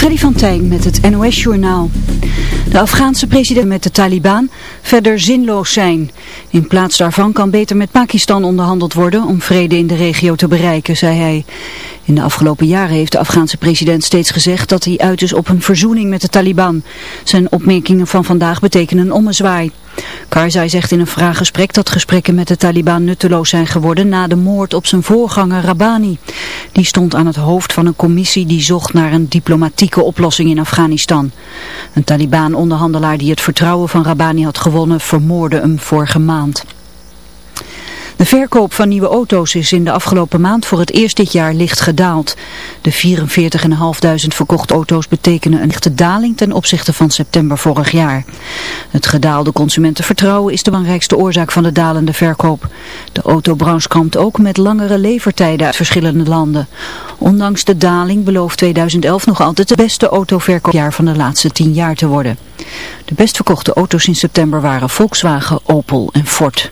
Freddy van Tijn met het NOS-journaal. De Afghaanse president met de Taliban verder zinloos zijn. In plaats daarvan kan beter met Pakistan onderhandeld worden om vrede in de regio te bereiken, zei hij. In de afgelopen jaren heeft de Afghaanse president steeds gezegd dat hij uit is op een verzoening met de Taliban. Zijn opmerkingen van vandaag betekenen een ommezwaai. Karzai zegt in een vraaggesprek dat gesprekken met de Taliban nutteloos zijn geworden na de moord op zijn voorganger Rabbani. Die stond aan het hoofd van een commissie die zocht naar een diplomatieke oplossing in Afghanistan. Een Taliban-onderhandelaar die het vertrouwen van Rabbani had gewonnen vermoorde hem vorige maand. De verkoop van nieuwe auto's is in de afgelopen maand voor het eerst dit jaar licht gedaald. De 44.500 verkochte auto's betekenen een lichte daling ten opzichte van september vorig jaar. Het gedaalde consumentenvertrouwen is de belangrijkste oorzaak van de dalende verkoop. De autobranche kampt ook met langere levertijden uit verschillende landen. Ondanks de daling belooft 2011 nog altijd het beste autoverkoopjaar van de laatste 10 jaar te worden. De best verkochte auto's in september waren Volkswagen, Opel en Ford.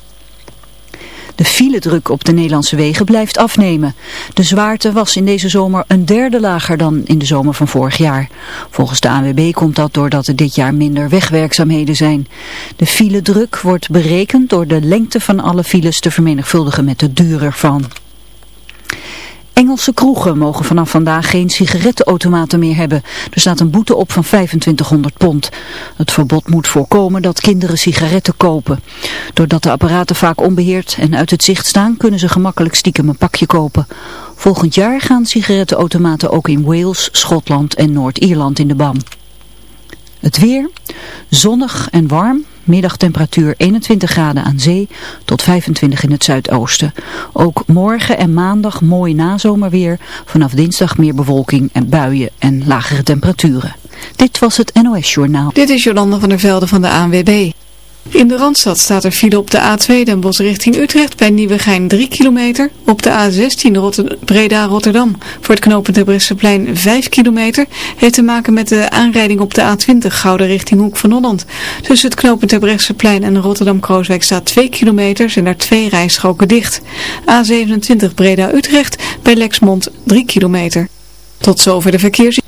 De filedruk op de Nederlandse wegen blijft afnemen. De zwaarte was in deze zomer een derde lager dan in de zomer van vorig jaar. Volgens de ANWB komt dat doordat er dit jaar minder wegwerkzaamheden zijn. De filedruk wordt berekend door de lengte van alle files te vermenigvuldigen met de duur ervan. Engelse kroegen mogen vanaf vandaag geen sigarettenautomaten meer hebben. Er staat een boete op van 2500 pond. Het verbod moet voorkomen dat kinderen sigaretten kopen. Doordat de apparaten vaak onbeheerd en uit het zicht staan, kunnen ze gemakkelijk stiekem een pakje kopen. Volgend jaar gaan sigarettenautomaten ook in Wales, Schotland en Noord-Ierland in de ban. Het weer, zonnig en warm, middagtemperatuur 21 graden aan zee tot 25 in het zuidoosten. Ook morgen en maandag mooi nazomerweer, vanaf dinsdag meer bewolking en buien en lagere temperaturen. Dit was het NOS Journaal. Dit is Jolanda van der Velde van de ANWB. In de Randstad staat er file op de A2 Den Bosch richting Utrecht bij Nieuwegein 3 kilometer. Op de A16 Breda-Rotterdam voor het knooppunt Bresseplein 5 kilometer. Heeft te maken met de aanrijding op de A20 Gouden richting Hoek van Holland. Tussen het knooppunt Bresseplein en Rotterdam-Krooswijk staat 2 kilometer en daar twee rijstroken dicht. A27 Breda-Utrecht bij Lexmond 3 kilometer. Tot zover de verkeers.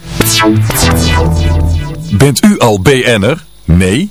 Bent u al BN'er? Nee?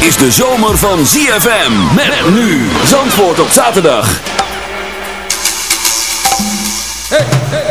Is de zomer van ZFM. Met nu. Zandvoort op zaterdag. Si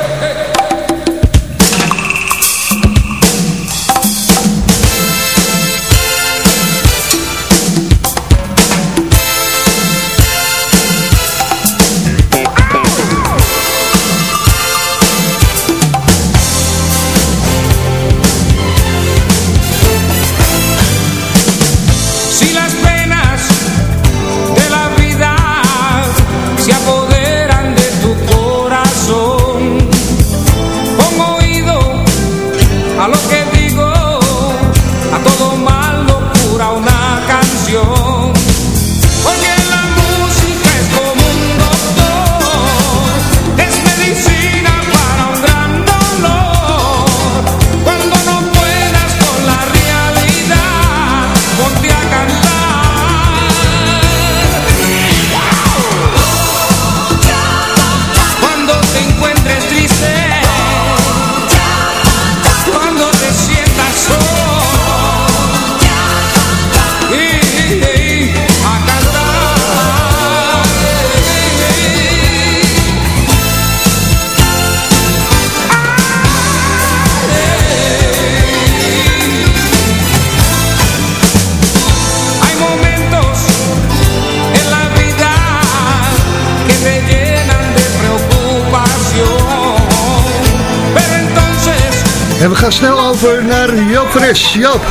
En we gaan snel over naar Joop Fres. Joop.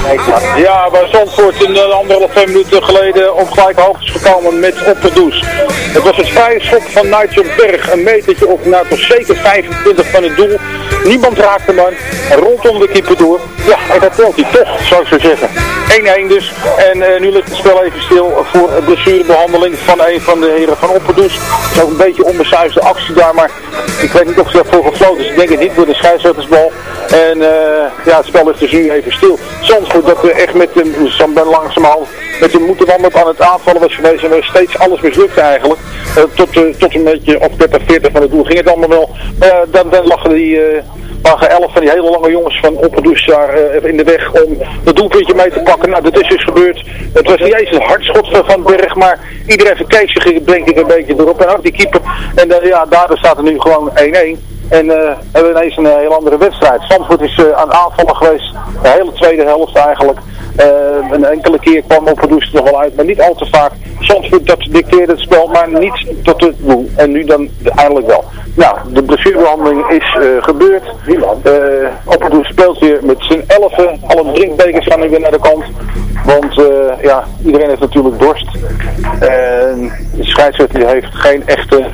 Ja, bij Zandvoort een anderhalf, twee minuten geleden op gelijke hoogte gekomen met Opperdoes. Het was het vrije schot van Nigel Berg. Een metertje op naar toch zeker 25 van het doel. Niemand raakte man. Rondom de keeper door. Ja, en dat telt hij toch, zou ik zo zeggen. 1-1 dus. En uh, nu ligt het spel even stil voor blessurebehandeling van een van de heren van Opperdoes. Het is ook een beetje onbesuisde actie daar, maar ik weet niet of ze daarvoor gefloten is. Ik denk het niet voor de scheidsrechtersbal. En uh, ja, het spel ligt dus nu even stil. Soms goed dat we echt met de, langzamerhand met de moeten wandelen aan het aanvallen was geweest en we steeds alles mislukte eigenlijk. Uh, tot, tot een beetje of 30, 40 van het doel ging het allemaal wel. dan, dan lachen die lagen elf van die hele lange jongens van Opperdoes daar uh, in de weg om het doelpuntje mee te pakken. Nou, dat is dus gebeurd. Het was niet eens een hardschot van Berg, maar iedereen verkeek zich denk ik een beetje erop. En ook die keeper. En uh, ja, daardoor staat er nu gewoon 1-1. En uh, hebben we ineens een heel andere wedstrijd. Zandvoort is aan aanvallen geweest. De hele tweede helft eigenlijk. een enkele keer kwam Opperdoes er nog wel uit, maar niet al te vaak. Zandvoort dat dicteerde het spel, maar niet tot het doel. En nu dan eindelijk wel. Nou, de blessurebehandeling is gebeurd. Uh, Opperdoe speelt weer met z'n elfen. Alle drinkbekers gaan nu weer naar de kant. Want ja, iedereen heeft natuurlijk dorst. En de scheidsrechter heeft geen echte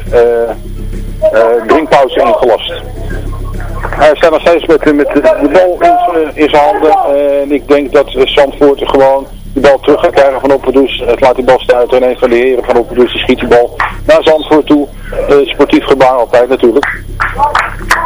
drinkpauze ingelast. Hij staat nog steeds met, de, bal in, in zijn handen. En ik denk dat Zandvoort gewoon de bal terug gaat krijgen van Opperdoes. Het laat die bal stuiten en een van de heren van Opperdoes die schiet die bal naar Zandvoort toe. Sportief gebaar altijd natuurlijk.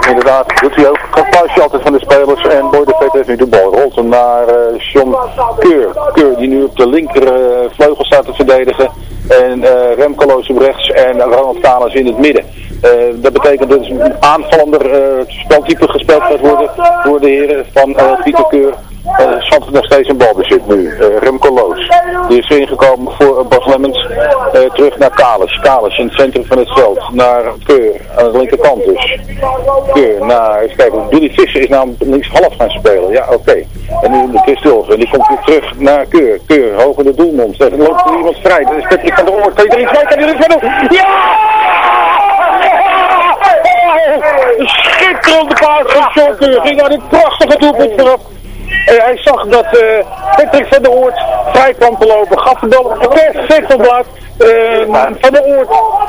Inderdaad, doet hij ook. Applausje altijd van de spelers. En Boy de Vet heeft nu de bal. Rolt hem naar uh, John Keur. Keur die nu op de linker vleugel staat te verdedigen. En uh, Remco op rechts en Ronald Kalas in het midden. Uh, dat betekent dat een aanvallender uh, speltype gespeeld gaat worden door de heren van uh, Pieter Keur Zandvoort nog steeds een balbezit nu. Uh, Remco Loos. Die is ingekomen voor uh, Bas Lemmens. Terug naar Kalis. Kalis in het centrum van het veld. Naar Keur. Aan de linkerkant dus. Keur naar, even kijken. Billy Visser is nou links half gaan spelen. Ja, oké. En nu de Christel. En die komt weer terug naar Keur. Keur, hoog in de doelmond. Er loopt er iemand vrij. Dat is Patrick van der. Kan er iets? Kan je er? Ja! Schitterende van. Ging naar dit prachtige doelpunt vanaf. Hij zag dat uh, Patrick van der Oort vrij kwam te lopen. Gaf de bal perfect op. Uh, van der Oort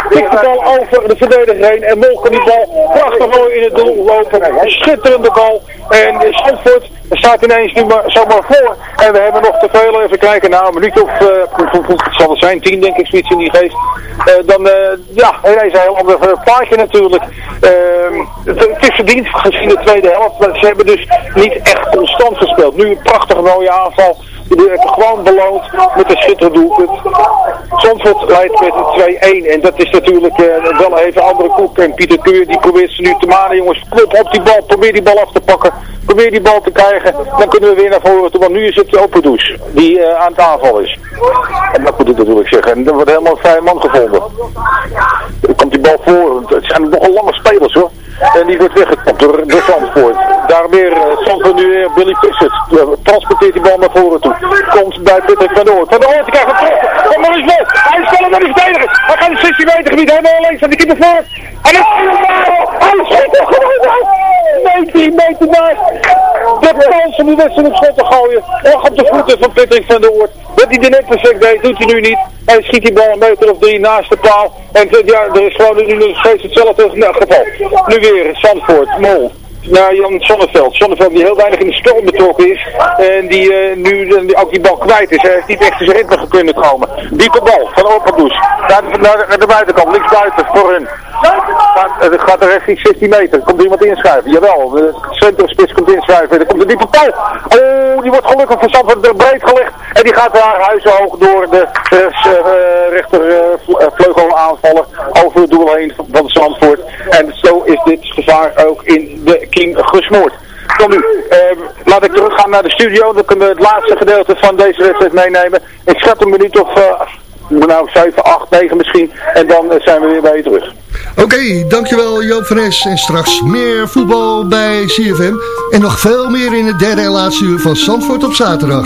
tikt de bal over de verdediger heen. En Molken die bal prachtig mooi in het doel lopen. Schitterende bal. En Zandvoort staat ineens nu maar zomaar voor. En we hebben nog te veel. Even kijken. Nou, een minuut of, uh, zal het zijn, tien denk ik, zoiets in die geest. Dan, uh, ja, ineens een heel ander plaatje natuurlijk. Het, is verdiend gezien de tweede helft. Maar ze hebben dus niet echt constant gespeeld. Nu een prachtige mooie aanval. Die hebben gewoon beloond met een schitterend doelpunt. Zandvoort leidt met 2-1. En dat is natuurlijk uh, wel even andere koek. En Pieter Keur die probeert ze nu te manen. Jongens, klop op die bal. Probeer die bal af te pakken. Probeer die bal te krijgen. Dan kunnen we weer naar voren toe. Want nu is het open douche die uh, aan het aanval is. En dat moet ik natuurlijk zeggen. En er wordt helemaal een vrije man gevonden. Dan komt die bal voor. Het zijn nogal lange spelers hoor. En die wordt weggekopt door, door Zandvoort. Daar weer uh, Zandvoort nu weer Billy Pissett. Uh, transporteert die bal naar voren toe. Komt bij Patrick van der Oort. Van der Oort krijgt een maar eens los. Hij speelt naar de verdediger. Hij gaat de 16 meter gebied helemaal alleen van die keeper voor. En dan hij schiet er gewoon uit. 19 meter naast. De kans om die wedstrijd op schot te gooien. Och op de voeten van Patrick van der Oort. Hij er net perfect deed, doet hij nu niet. Hij schiet die bal een meter of drie naast de paal. En ja, er is gewoon nu nog steeds hetzelfde geval. Nu weer Zandvoort, Mol naar Jan Sonneveld. Sonneveld die heel weinig in de storm betrokken is. En die uh, nu uh, ook die bal kwijt is. Hij heeft niet echt zijn ritme kunnen komen. Diepe bal van Opperdoes. Naar, de buitenkant, links buiten voor hun. Gaat, het gaat er richting 16 meter. Komt er iemand inschuiven? Jawel, de centrumspits komt inschuiven. Er komt een diepe bal. Oh, die wordt gelukkig van Zandvoort breed gelegd. En die gaat daar huizenhoog door de uh, rechter vleugel aanvallen. Over het doel heen van Zandvoort. En zo is dit gevaar ook in de kiem gesmoord. Kom nu, uh, laat ik teruggaan naar de studio. Dan kunnen we het laatste gedeelte van deze wedstrijd meenemen. Ik schat een minuut of uh, nou 7, 8, 9 misschien. En dan uh, zijn we weer bij je terug. Oké, dankjewel Joop van Es. En straks meer voetbal bij CFM. En nog veel meer in het derde en laatste uur van Zandvoort op zaterdag.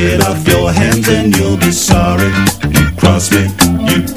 Get off your hands and you'll be sorry. You cross me, you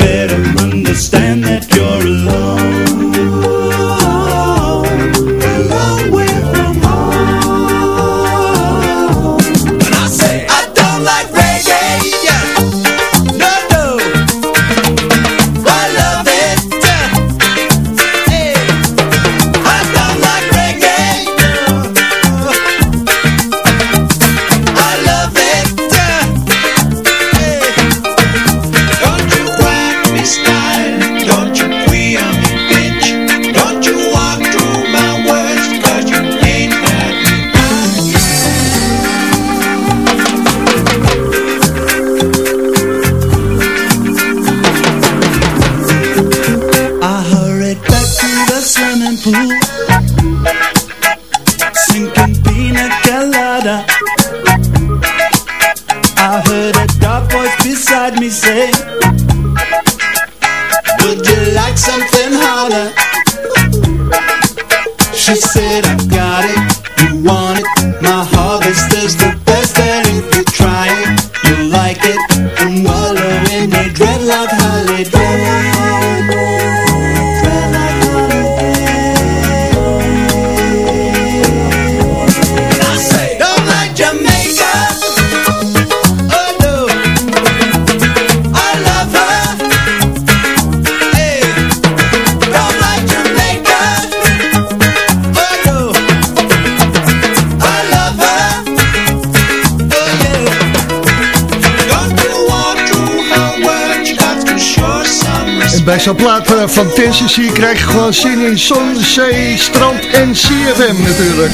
plaat eh, van Tennessee krijg je gewoon zin in zon, zee, strand en CFM natuurlijk.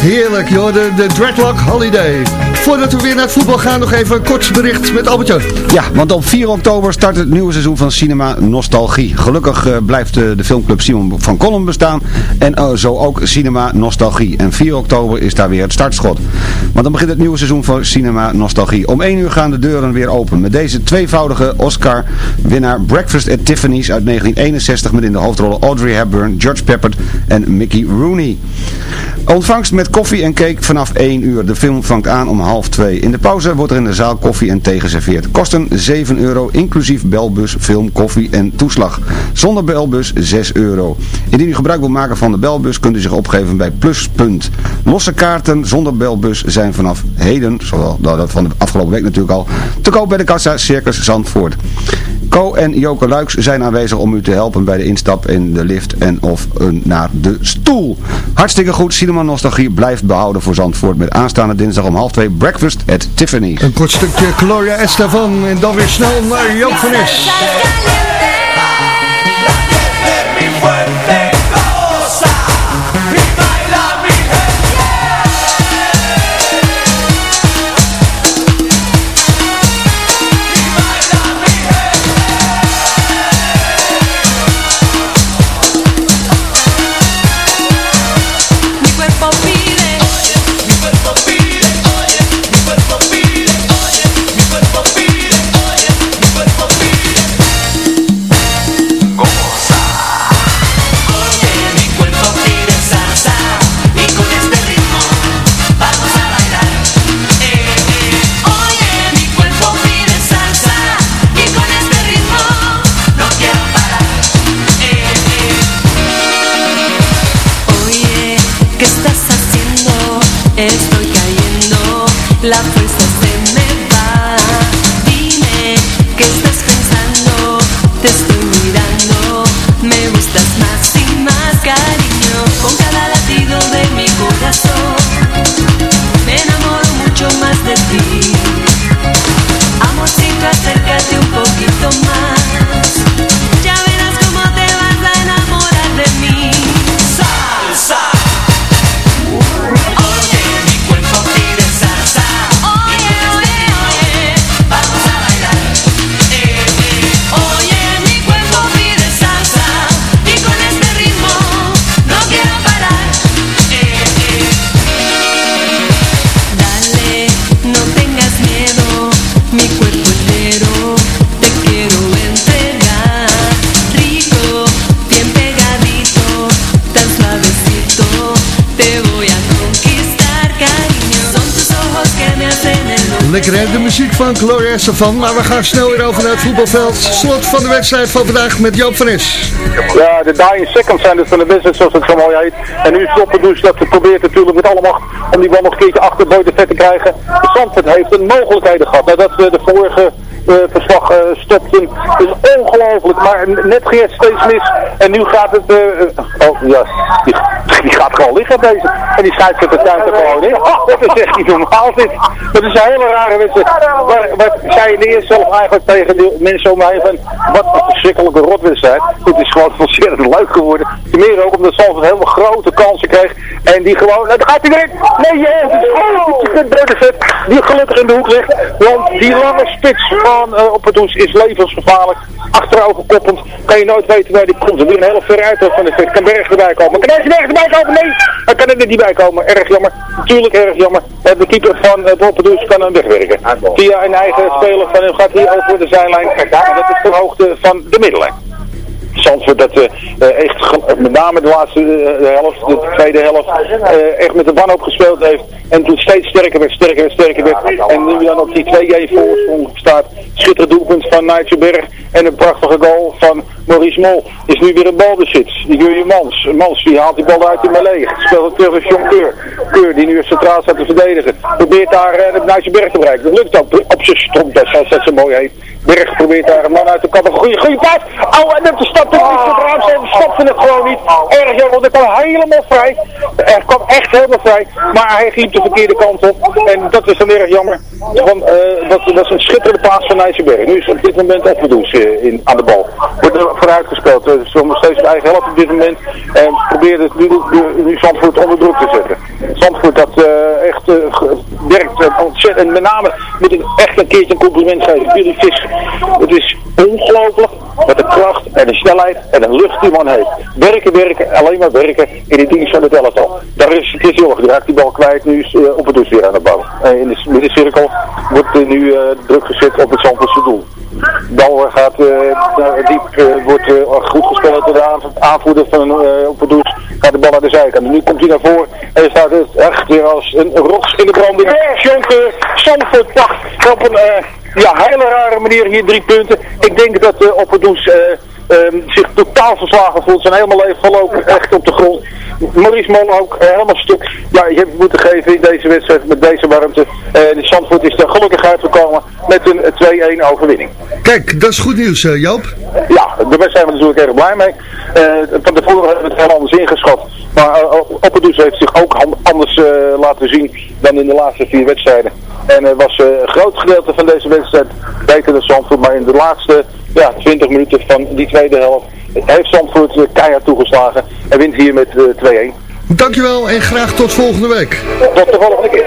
Heerlijk, joh, de, de Dreadlock Holiday. Voordat we weer naar het voetbal gaan, nog even een kort bericht met Albertje. Ja, want op 4 oktober start het nieuwe seizoen van Cinema Nostalgie. Gelukkig eh, blijft de filmclub Simon van Kolm bestaan en eh, zo ook Cinema Nostalgie. En 4 oktober is daar weer het startschot. Want dan begint het nieuwe seizoen van Cinema Nostalgie. Om 1 uur gaan de deuren weer open met deze tweevoudige Oscar-winnaar Breakfast at Tiffany's uit 1961 met in de hoofdrollen Audrey Hepburn, George Peppard en Mickey Rooney. Ontvangst met koffie en cake vanaf 1 uur. De film vangt aan om half 2. In de pauze wordt er in de zaal koffie en thee geserveerd. Kosten 7 euro, inclusief belbus, film, koffie en toeslag. Zonder belbus 6 euro. Indien u gebruik wil maken van de belbus kunt u zich opgeven bij Pluspunt. Losse kaarten zonder belbus zijn vanaf heden, zoals dat van de afgelopen week natuurlijk al, te koop bij de kassa Circus Zandvoort. Co en Joke Luiks zijn aanwezig om u te helpen bij de instap in de lift en of naar de stoel. Hartstikke goed, Cinema Nostalgie blijft behouden voor Zandvoort met aanstaande dinsdag om half twee Breakfast at Tiffany's. Een kort stukje Gloria Estefan en dan weer snel naar Joop van van Gloria Estefan. Maar we gaan snel weer over naar het voetbalveld. Slot van de wedstrijd van vandaag met Joop van Es. Ja, de dying seconds zijn het van de business, zoals het zo mooi heet. En nu is Dopperdoes dat probeert natuurlijk met alle macht om die bal nog een keertje achter de Vet te krijgen. Zandvoort heeft een mogelijkheden gehad. Nadat we de vorige eh, verslag eh, stopten. is ongelooflijk, maar net het steeds mis. En nu gaat het, eh, oh ja, die, die gaat gewoon liggen deze. En die scheidsrechter tuint er gewoon in. Oh, dat is echt niet normaal dit. Dat is een hele rare wedstrijd. Maar, maar zei je eerst zelf eigenlijk tegen de mensen om heen van, wat een verschrikkelijke rotwedstrijd. Het is gewoon ontzettend leuk geworden. Ten meer ook omdat Zandvoort heel veel grote kansen kreeg. En die gewoon, nou, daar gaat hij erin. Nee, je het is gewoon die gelukkig in de hoek ligt. Want die lange spits van eh, op het is levensgevaarlijk. Koppend. Kan je nooit weten waar die komt. Er weer een hele ver uit van de vet. Kan Berg erbij komen. Kan deze Berg erbij komen? Nee, hij kan er niet bij komen. Erg jammer. Natuurlijk erg jammer. De keeper van Opperdoes kan hem wegwerken. Via een eigen speler van hem gaat hij over de zijlijn. Kijk daar, dat is de hoogte van de middenlijn. Zandvoort dat eh, eh, echt met name de laatste eh, de helft, de tweede helft, eh, echt met de wanhoop gespeeld heeft. En toen steeds sterker werd, sterker werd, sterker werd. En nu dan op die 2-1 voorsprong staat. Schitterend doelpunt van Nijtjeberg. En een prachtige goal van Maurice Mol. Is nu weer een balbezit. Jurje Mans. Mans die haalt die bal uit in Malee. Speelt het terug naar John Keur. Keur die nu centraal staat te verdedigen. Probeert daar uh, Nijtjeberg te bereiken. Dat lukt ook op zijn stomp. Dat zoals dat mooi heet. Berg probeert daar een man uit te kappen. Goeie, goeie paas. Oh, en dat stapte niet voor Braams en stopte het gewoon niet. Erg jammer, want hij kwam helemaal vrij. Hij kwam echt helemaal vrij. Maar hij ging de verkeerde kant op. En dat is dan erg jammer. Want eh, dat, is een schitterende paas van Nijsselberg. Nu is op dit moment Oppedoes uh, in aan de bal. Wordt er vooruit gespeeld. Uh, ze nog steeds de eigen helft op dit moment. En probeert het nu, nu, nu Zandvoort onder druk te zetten. Zandvoort dat uh, echt werkt ontzettend. En met name moet ik echt een keertje een compliment geven. Jullie vis. Het is ongelooflijk wat de kracht en de snelheid en de lucht die man heeft. Werken, werken, alleen maar werken in de dienst van het elftal. Daar is heel erg. Die raakt die bal kwijt. Nu is uh, op het dus weer aan de bal. Uh, in de middencirkel wordt uh, nu uh, druk gezet op het Zandvoortse doel. Bal gaat uh, diep, uh, wordt uh, goed gespeeld door de aanvoerder van uh. Gaat de bal naar de zijkant. En nu komt hij naar voren en staat het echt weer als een rots in de branding. Jonker, Zandvoort pakt op een uh, ja, hele rare manier hier drie punten. Ik denk dat uh, op het doel um, zich totaal verslagen voelt. Zijn helemaal leven verlopen echt op de grond. Maurice Mol ook uh, helemaal stuk. Ja, je hebt moeten geven in deze wedstrijd met deze warmte. En uh, Zandvoort is er gelukkig uitgekomen met een 2-1 overwinning. Kijk, dat is goed nieuws, uh, Joop. Ja, daar zijn we natuurlijk erg blij mee. Uh, van tevoren hebben we het heel anders ingeschat. Maar uh, heeft zich ook anders uh, laten zien dan in de laatste vier wedstrijden. En er was een groot gedeelte van deze wedstrijd beter dan Zandvoort. Maar in de laatste ja, 20 minuten van die tweede helft heeft Zandvoort keihard toegeslagen. En wint hier met 2-1. Dankjewel en graag tot volgende week. Tot de volgende keer.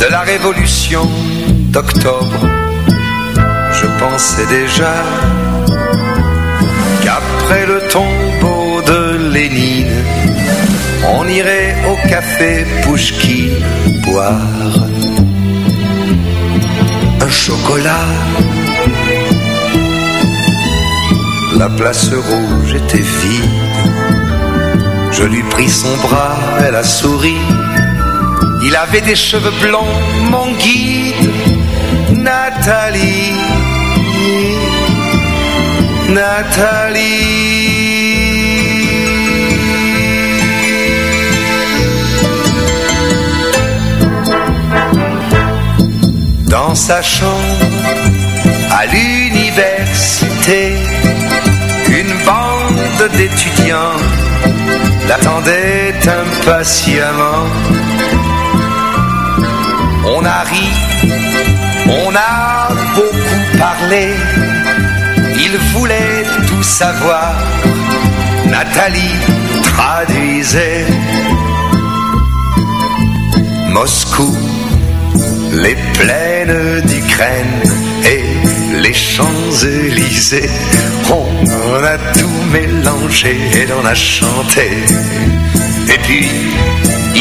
de la révolution d'octobre. Je pensais déjà qu'après le tombeau de Lénine, on irait au café Pouchki boire un chocolat. La place rouge était vide. Je lui pris son bras, elle a souri. Il avait des cheveux blonds, mon guide, Nathalie. Nathalie. Dans sa chambre, à l'université, une bande d'étudiants l'attendait impatiemment. On a ri, on a beaucoup parlé, il voulait tout savoir. Nathalie traduisait Moscou, les plaines d'Ukraine et les Champs-Élysées. On a tout mélangé et on a chanté. Et puis,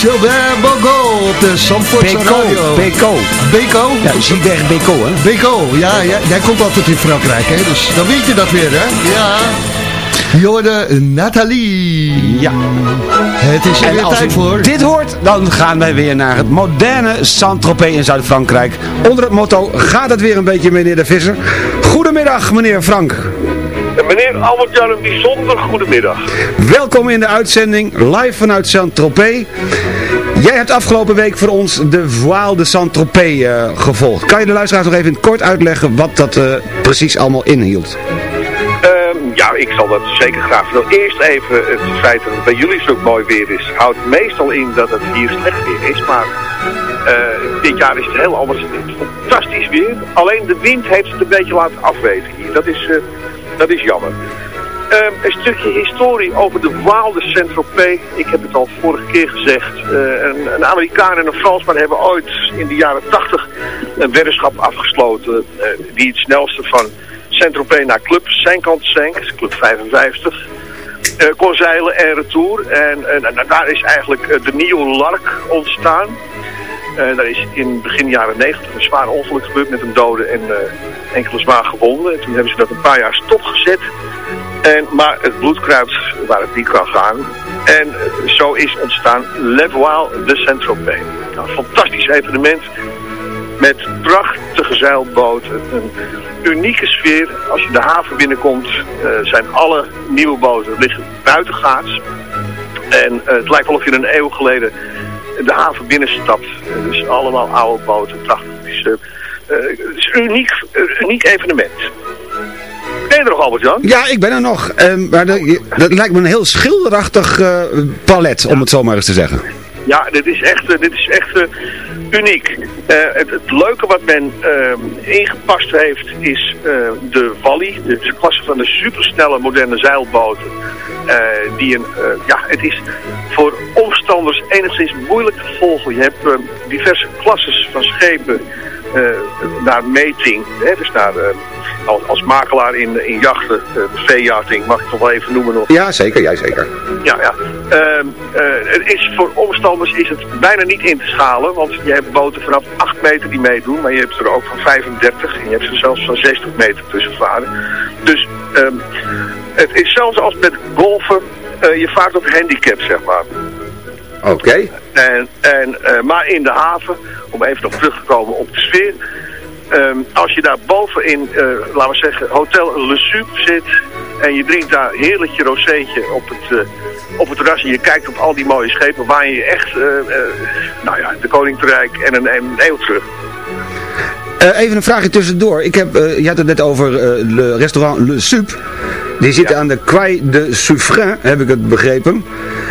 Gilbert Bogo op de Zandvoortse Beko, Radio. Beko. Beko? Ja, Gilbert Beko, hè? Beko, ja, ja, jij komt altijd in Frankrijk, hè? Dus dan weet je dat weer, hè? Ja. Jorde Nathalie. Ja. Het is er weer als tijd voor. dit hoort, dan gaan wij weer naar het moderne Saint-Tropez in Zuid-Frankrijk. Onder het motto, gaat het weer een beetje meneer de Visser? Goedemiddag meneer Frank. Meneer Albert-Jan, een bijzonder goedemiddag. Welkom in de uitzending, live vanuit Saint-Tropez. Jij hebt afgelopen week voor ons de Voile de Saint-Tropez eh, gevolgd. Kan je de luisteraars nog even kort uitleggen wat dat eh, precies allemaal inhield? Ehm, ja, ik zal dat zeker graag doen. Eerst even het feit dat het bij jullie zo mooi weer is. Houdt meestal in dat het hier slecht weer is, maar eh, dit jaar is het heel anders. Het is fantastisch weer. Alleen de wind heeft het een beetje laten afweten hier. Dat is, dat is jammer. Ehm, een stukje historie over de Waal de Saint-Tropez. Ik heb het al vorige keer gezegd. Eh, een, een Amerikaan en een Fransman hebben ooit in de jaren 80 een weddenschap afgesloten. wie het snelste van Saint-Tropez naar Club Saint Senk, Club 55. eh, kon zeilen en retour. En, en, daar is eigenlijk de nieuwe Lark ontstaan. Daar is in begin jaren 90 een zwaar ongeluk gebeurd met een dode en enkele zwaar gewonden. En toen hebben ze dat een paar jaar stopgezet. En, maar het bloed kruipt waar het niet kan gaan. En zo is ontstaan Le Voile de Saint-Tropez. Nou, een fantastisch evenement met prachtige zeilboten. Een unieke sfeer. Als je de haven binnenkomt eh, zijn alle nieuwe boten liggen buitengaats. En eh, het lijkt wel of je een eeuw geleden de haven binnenstapt. Dus allemaal oude boten, prachtig. Het is, eh, het is een uniek, uniek evenement. Ben je er nog, Albert-Jan? Ja, ik ben er nog. Ehm, maar dat, dat lijkt me een heel schilderachtig eh, palet, om het zo maar eens te zeggen. Ja, dit is echt, eh, dit is echt eh, uniek. Het, het leuke wat men eh, ingepast heeft is de Wally, de, de klasse van de supersnelle moderne zeilboten. Die een, ja, het is voor omstanders enigszins moeilijk te volgen. Je hebt eh, diverse klasses van schepen naar meting, hè, dus naar, eh, als, als makelaar in, in jachten, eh, veejachting, mag ik toch wel even noemen nog. Ja, zeker. Jij zeker. Ja, ja. Ehm, eh, het is voor omstanders is het bijna niet in te schalen, want je hebt boten vanaf 8 meter die meedoen, maar je hebt er ook van 35 en je hebt ze zelfs van 60 meter tussen varen. Dus ehm, het is zelfs als met golfen, eh, je vaart op handicap, zeg maar. Oké. En, en, eh, maar in de haven, om even nog terug te komen op de sfeer. ehm, als je daar bovenin, eh laten we zeggen, Hotel Le Sup zit. En je drinkt daar heerlijk je rozeetje op het, eh, op het terras. En je kijkt op al die mooie schepen waar je echt, eh, nou ja, de Koninkrijk en een, en een eeuw terug. Even een vraagje tussendoor. Ik heb, je had het net over le restaurant Le Sup. Die zit aan de Quai de Suffren, heb ik het begrepen.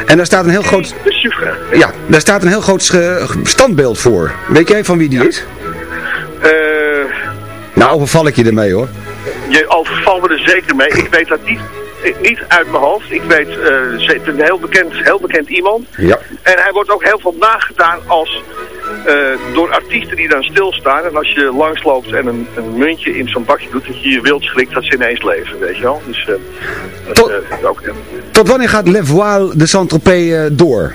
En daar staat een heel groot... Ja, daar staat een heel groot standbeeld voor. Weet jij van wie die is? Eh, Nou, overval ik je ermee hoor. je overvalt me er zeker mee. Ik weet dat niet, niet uit mijn hoofd. Ik weet, is een heel bekend, heel bekend iemand. Ja. En hij wordt ook heel veel nagedaan als door artiesten die dan stilstaan. En als je langsloopt en een, een muntje in zo'n bakje doet, dat je je wild schrikt dat ze ineens leven, weet je wel. Dus eh, Tot- eh, ook... Tot wanneer gaat Le Voile de Saint-Tropez eh, door?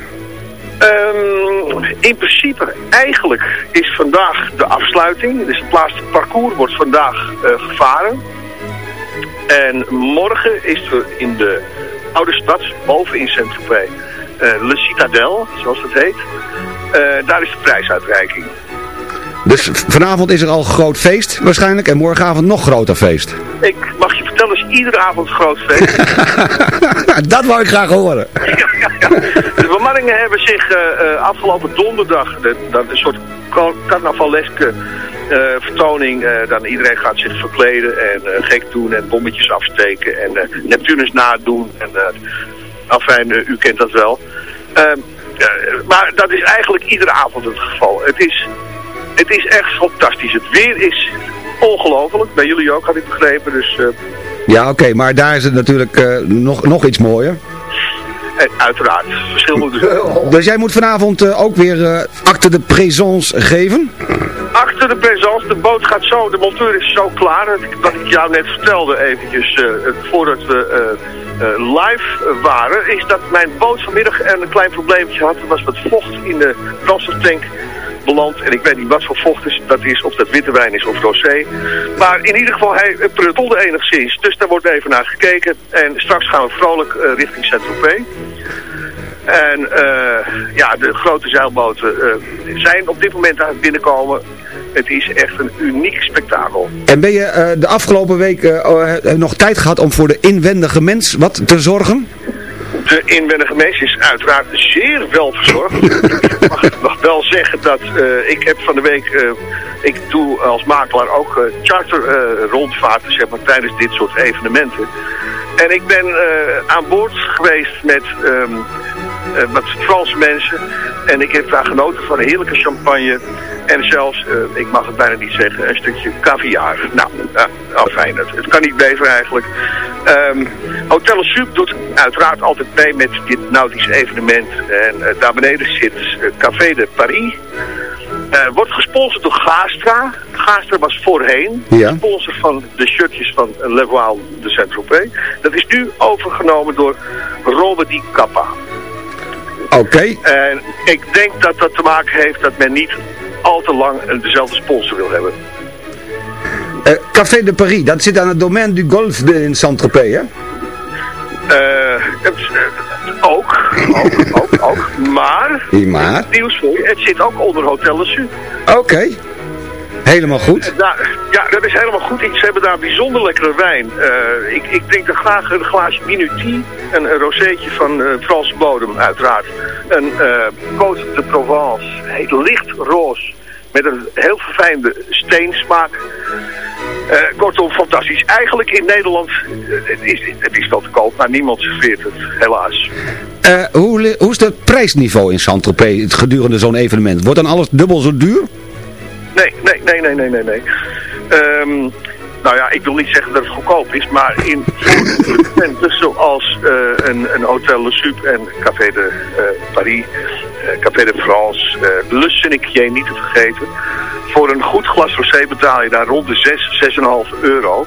Ehm, in principe, eigenlijk is vandaag de afsluiting. Dus het laatste parcours wordt vandaag eh, gevaren. En morgen is er in de oude stad, boven in Saint-Tropez, eh, Le Citadel, zoals dat heet. Eh, daar is de prijsuitreiking. Dus vanavond is er al groot feest waarschijnlijk en morgenavond nog groter feest. Ik mag je vertellen, is iedere avond groot feest. Dat wou ik graag horen. De bemanningen hebben zich eh, eh, afgelopen donderdag, de, dat een soort car- carnavaleske eh, vertoning, eh, dan iedereen gaat zich verkleden en gek doen en bommetjes afsteken en Neptunus nadoen. En, afijn, u kent dat wel. Ehm, eh, maar dat is eigenlijk iedere avond het geval. Het is, het is echt fantastisch. Het weer is ongelooflijk. Bij jullie ook, had ik begrepen. Dus eh, Ja, oké, maar daar is het natuurlijk eh, nog, nog iets mooier. en uiteraard, verschil moet zijn. Dus jij moet vanavond eh, ook weer acte de présence geven? Achter de présence, de boot gaat zo, de monteur is zo klaar. Dat ik, dat ik jou net vertelde eventjes, voordat we live waren, is dat mijn boot vanmiddag een klein probleempje had. Er was wat vocht in de brandstoftank beland. En ik weet niet wat voor vocht is, dat is, of dat witte wijn is of rosé. Maar in ieder geval, hij eh, pruttelde enigszins. Dus daar wordt even naar gekeken. En straks gaan we vrolijk eh, richting Saint-Tropez. En eh, ja, de grote zeilboten eh, zijn op dit moment aan het binnenkomen. Het is echt een uniek spektakel. En ben je eh, de afgelopen week eh, oh, eh, nog tijd gehad om voor de inwendige mens wat te zorgen? De inwendige mens is uiteraard zeer wel verzorgd. ik mag wel zeggen dat ik heb van de week, ik doe als makelaar ook eh, charter rondvaarten zeg maar, tijdens dit soort evenementen. En ik ben aan boord geweest met ehm, eh, wat Franse mensen. En ik heb daar genoten van een heerlijke champagne. En zelfs, eh, ik mag het bijna niet zeggen, een stukje caviar. Nou, nou fijn, het, het kan niet beter eigenlijk. Ehm, Hotel Sup doet uiteraard altijd mee met dit nautisch evenement. En eh, daar beneden zit Café de Paris. Wordt gesponsord door Gastra. Gastra was voorheen Ja. sponsor van de shirtjes van Le Voile de Saint-Tropez. Dat is nu overgenomen door Robert Di Kappa. Oké. En ik denk dat dat te maken heeft dat men niet al te lang eh, dezelfde sponsor wil hebben. Eh, Café de Paris, dat zit aan het domein du Golf in Saint-Tropez, hè? Eh, het, eh, ook, ook, ook, ook. Maar, maar? het nieuws voor je, het zit ook onder Hotel Su. Helemaal goed. Nou, ja, dat is helemaal goed. Ze hebben daar bijzonder lekkere wijn. Eh, ik, ik drink er graag een glaasje Minuti, een, een rozeetje van eh, Franse bodem uiteraard. Een eh Côte de Provence, heet licht roze, met een heel verfijnde steensmaak. Eh, kortom, fantastisch. Eigenlijk in Nederland, eh, het, is, het is wel te koop, maar niemand serveert het, helaas. Eh, hoe, hoe is het prijsniveau in Saint-Tropez gedurende zo'n evenement? Wordt dan alles dubbel zo duur? Nee, nee, nee, nee, nee, nee, nee. Ehm, nou ja, ik wil niet zeggen dat het goedkoop is, maar in evenementen zoals eh, een, een Hotel Le Sup en Café de eh, Paris, eh, Café de France, Le Sénéquier niet te vergeten. Voor een goed glas rosé betaal je daar rond de 6, 6,5 euro.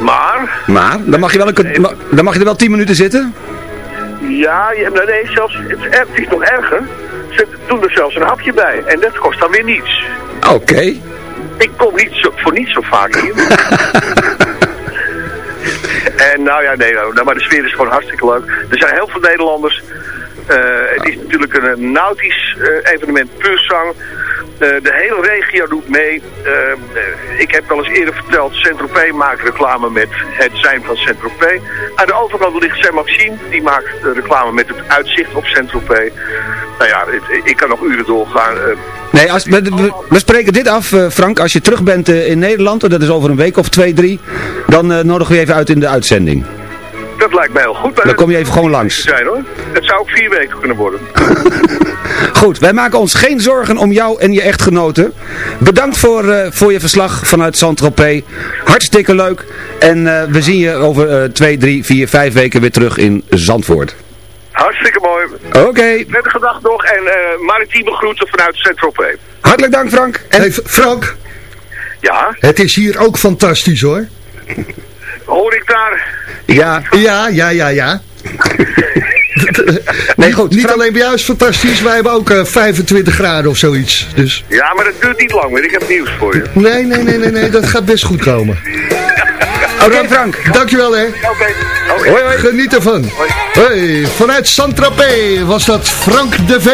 Maar, Maar, dan mag je, wel een, dan mag je er wel 10 minuten zitten? ja, nee, zelfs, het is nog erger. Ze doen er zelfs een hapje bij en dat kost dan weer niets. Oké. Ik kom niet zo, voor niet zo vaak hier. en nou ja, nee, nou, maar de sfeer is gewoon hartstikke leuk. Er zijn heel veel Nederlanders. Eh, het is natuurlijk een, nautisch eh, evenement, puur zang. Eh, de hele regio doet mee. Eh, ik heb wel eens eerder verteld, Saint-Tropez maakt reclame met het zijn van Saint-Tropez. Aan de overkant ligt Saint-Maxime, die maakt reclame met het uitzicht op Saint-Tropez. Nou ja, ik kan nog uren doorgaan. Eh, Nee, als, we, we, spreken dit af, Frank. Als je terug bent in Nederland, dat is over een week of twee, drie, dan nodigen we je even uit in de uitzending. Dat lijkt mij heel goed. Maar Dan kom je even gewoon langs. zijn hoor. Het zou ook vier weken kunnen worden. Goed, wij maken ons geen zorgen om jou en je echtgenoten. Bedankt voor, eh, voor je verslag vanuit Saint-Tropez. Hartstikke leuk. En eh, we zien je over eh, twee, drie, vier, vijf weken weer terug in Zandvoort. Hartstikke mooi. Oké. Prettige dag nog en eh, maritieme groeten vanuit Saint-Tropez. Hartelijk dank Frank. En... Hey, Frank, Ja, het is hier ook fantastisch hoor. Ja. Ja, ja, ja, ja. Nee, goed. Niet alleen bij jou is het fantastisch, wij hebben ook eh, 25 graden of zoiets. Dus Ja, maar dat duurt niet lang meer. Ik heb nieuws voor je. nee, nee, nee, nee, nee, dat gaat best goed komen. Oké Frank. Dankjewel hè. Oké. Oké. Hoi, hoi. Geniet ervan. Hoi, vanuit Saint-Tropez was dat Frank de V.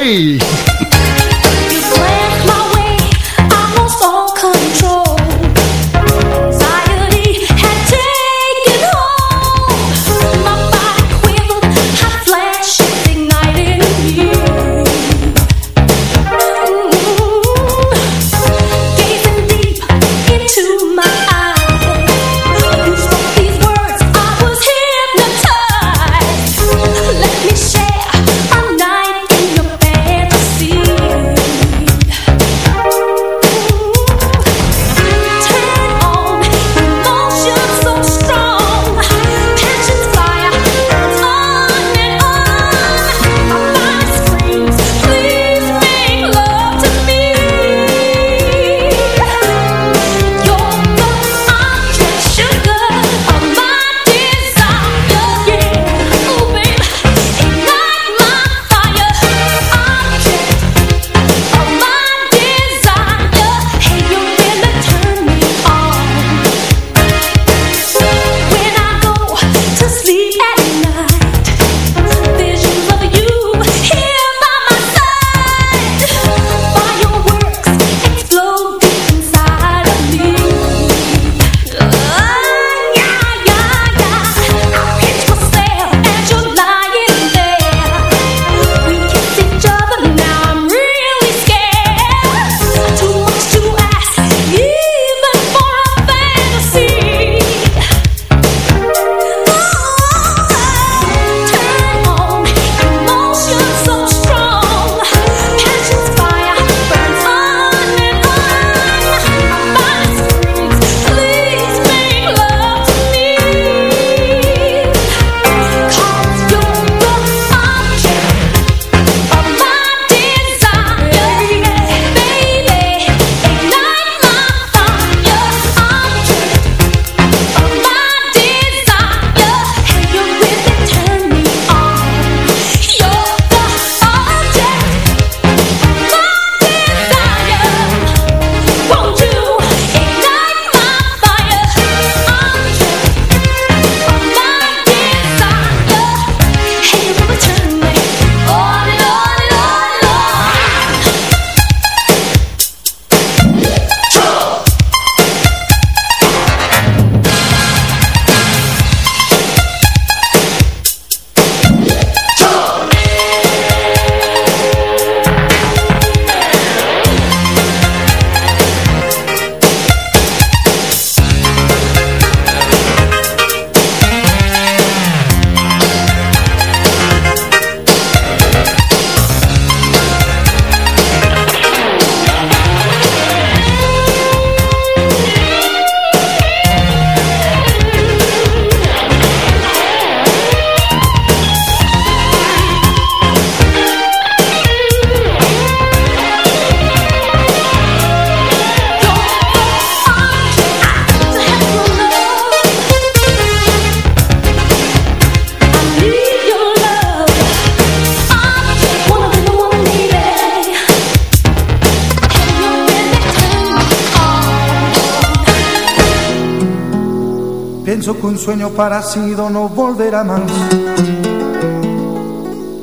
Pienso que un sueño parecido no volverá más.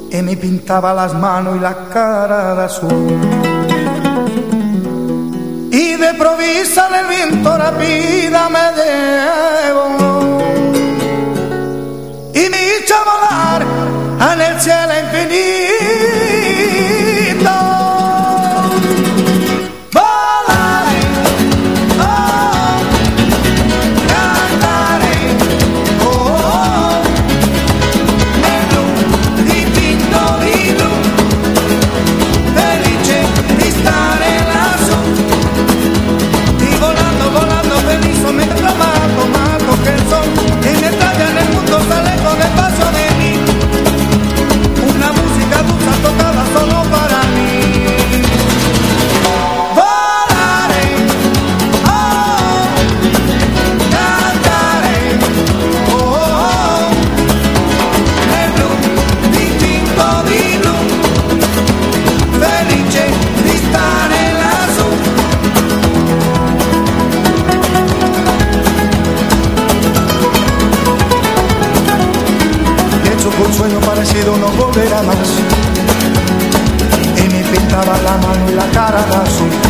Y me pintaba las manos y la cara de azul. Y de provisa el viento rápida me llevo. Y me hizo volar en el cielo infinito. taradaço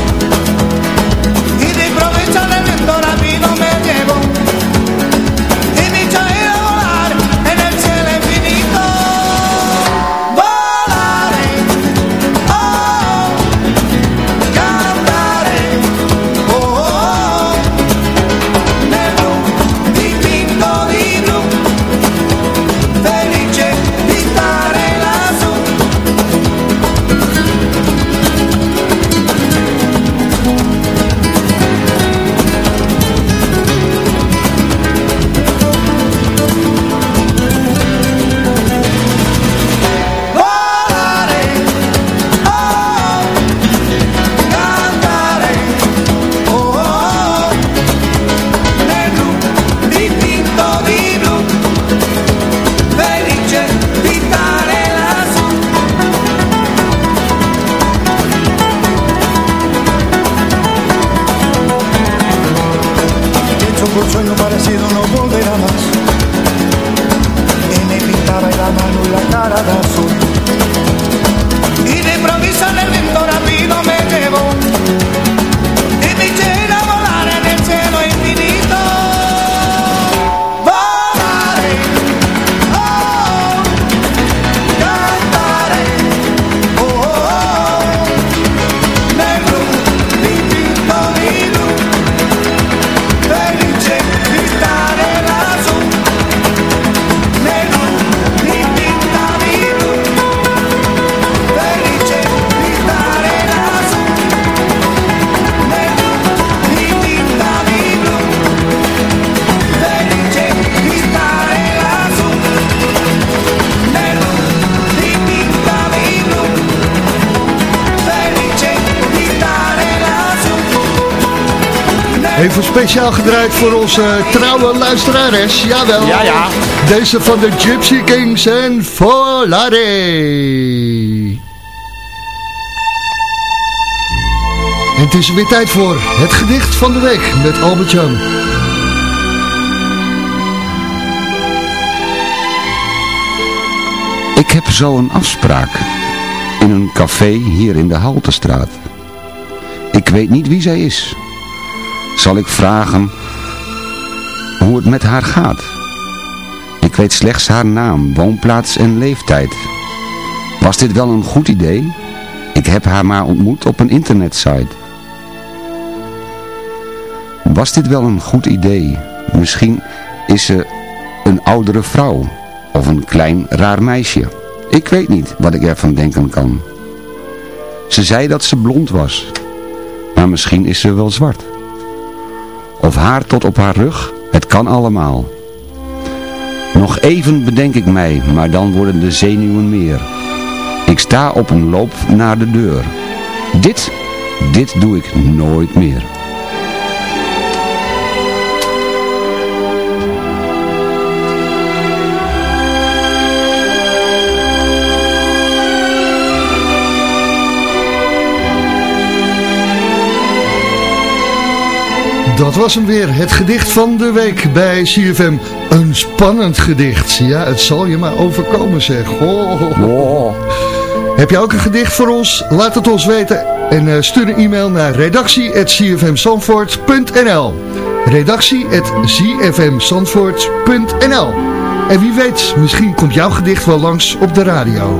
Even speciaal gedraaid voor onze trouwe luisterares. Jawel. Ja, ja. Deze van de Gypsy Kings en Volare. En het is er weer tijd voor het gedicht van de week met Albert Jan. Ik heb zo een afspraak in een café hier in de Haltestraat. Ik weet niet wie zij is. Zal ik vragen hoe het met haar gaat? Ik weet slechts haar naam, woonplaats en leeftijd. Was dit wel een goed idee? Ik heb haar maar ontmoet op een internetsite. Was dit wel een goed idee? Misschien is ze een oudere vrouw of een klein raar meisje. Ik weet niet wat ik ervan denken kan. Ze zei dat ze blond was, maar misschien is ze wel zwart. Of haar tot op haar rug, het kan allemaal. Nog even bedenk ik mij, maar dan worden de zenuwen meer. Ik sta op een loop naar de deur. Dit, dit doe ik nooit meer. Dat was hem weer, het gedicht van de week bij CFM. Een spannend gedicht. Ja, het zal je maar overkomen zeg. Oh. Heb je ook een gedicht voor ons? Laat het ons weten. En uh, stuur een e-mail naar redactie.cfmzandvoort.nl redactie.cfmzandvoort.nl En wie weet, misschien komt jouw gedicht wel langs op de radio.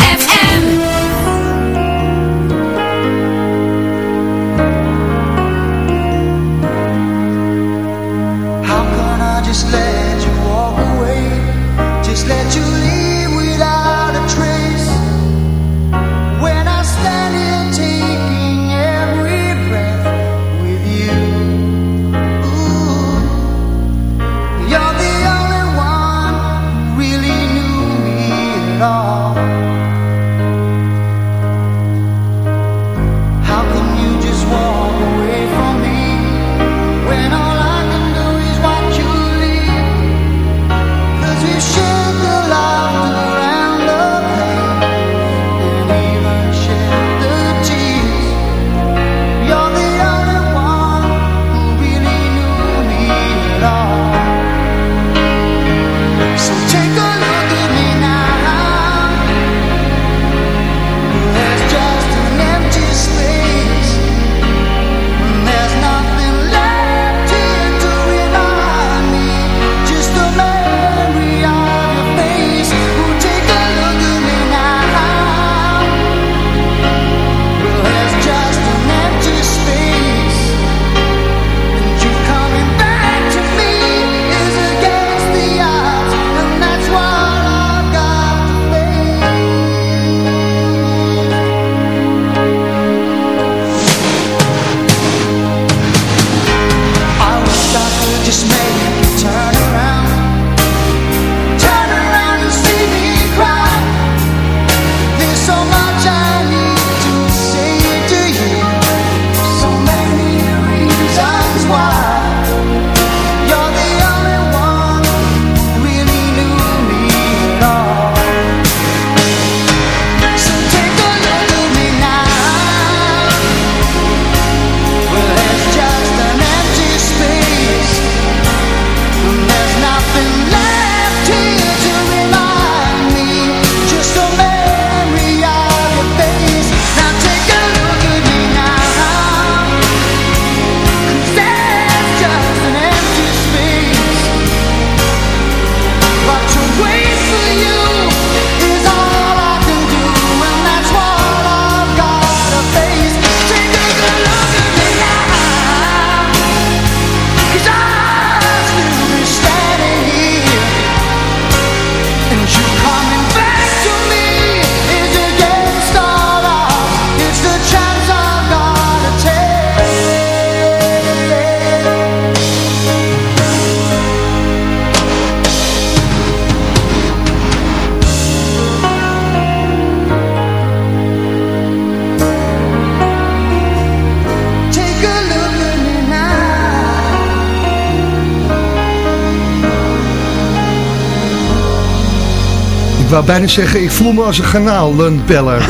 Wou bijna zeggen, ik voel me als een garnalenpeller.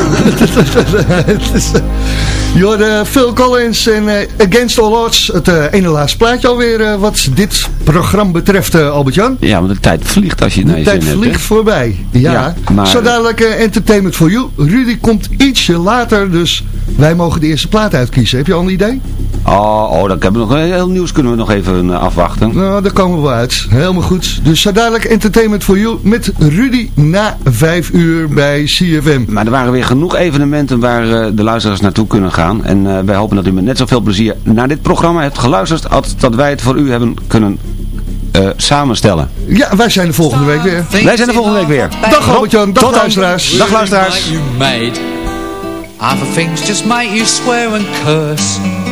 Jorde Phil Collins en eh, Against All Odds. Het eh, ene laatste plaatje alweer eh, wat dit programma betreft, Albert-Jan. Ja, want de tijd vliegt als je naar De je tijd zin hebt. vliegt voorbij. Ja, Ja, maar- zo dadelijk Entertainment for You. Rudy komt ietsje later, dus wij mogen de eerste plaat uitkiezen. Heb je al een idee? Oh, oh, dan hebben we nog heel nieuws kunnen we nog even eh, afwachten. Nou, daar komen we wel uit. Helemaal goed. Dus zo dadelijk Entertainment for You met Rudy na vijf uur bij CFM. Maar er waren weer genoeg evenementen waar eh, de luisteraars naartoe kunnen gaan. En eh, wij hopen dat u met net zoveel plezier naar dit programma hebt geluisterd als dat wij het voor u hebben kunnen eh, samenstellen. Ja, wij zijn de volgende week weer. Wij zijn de volgende week weer. Dag Albert-Jan, dag luisteraars. Dag luisteraars. you made. Other things just make you swear and curse.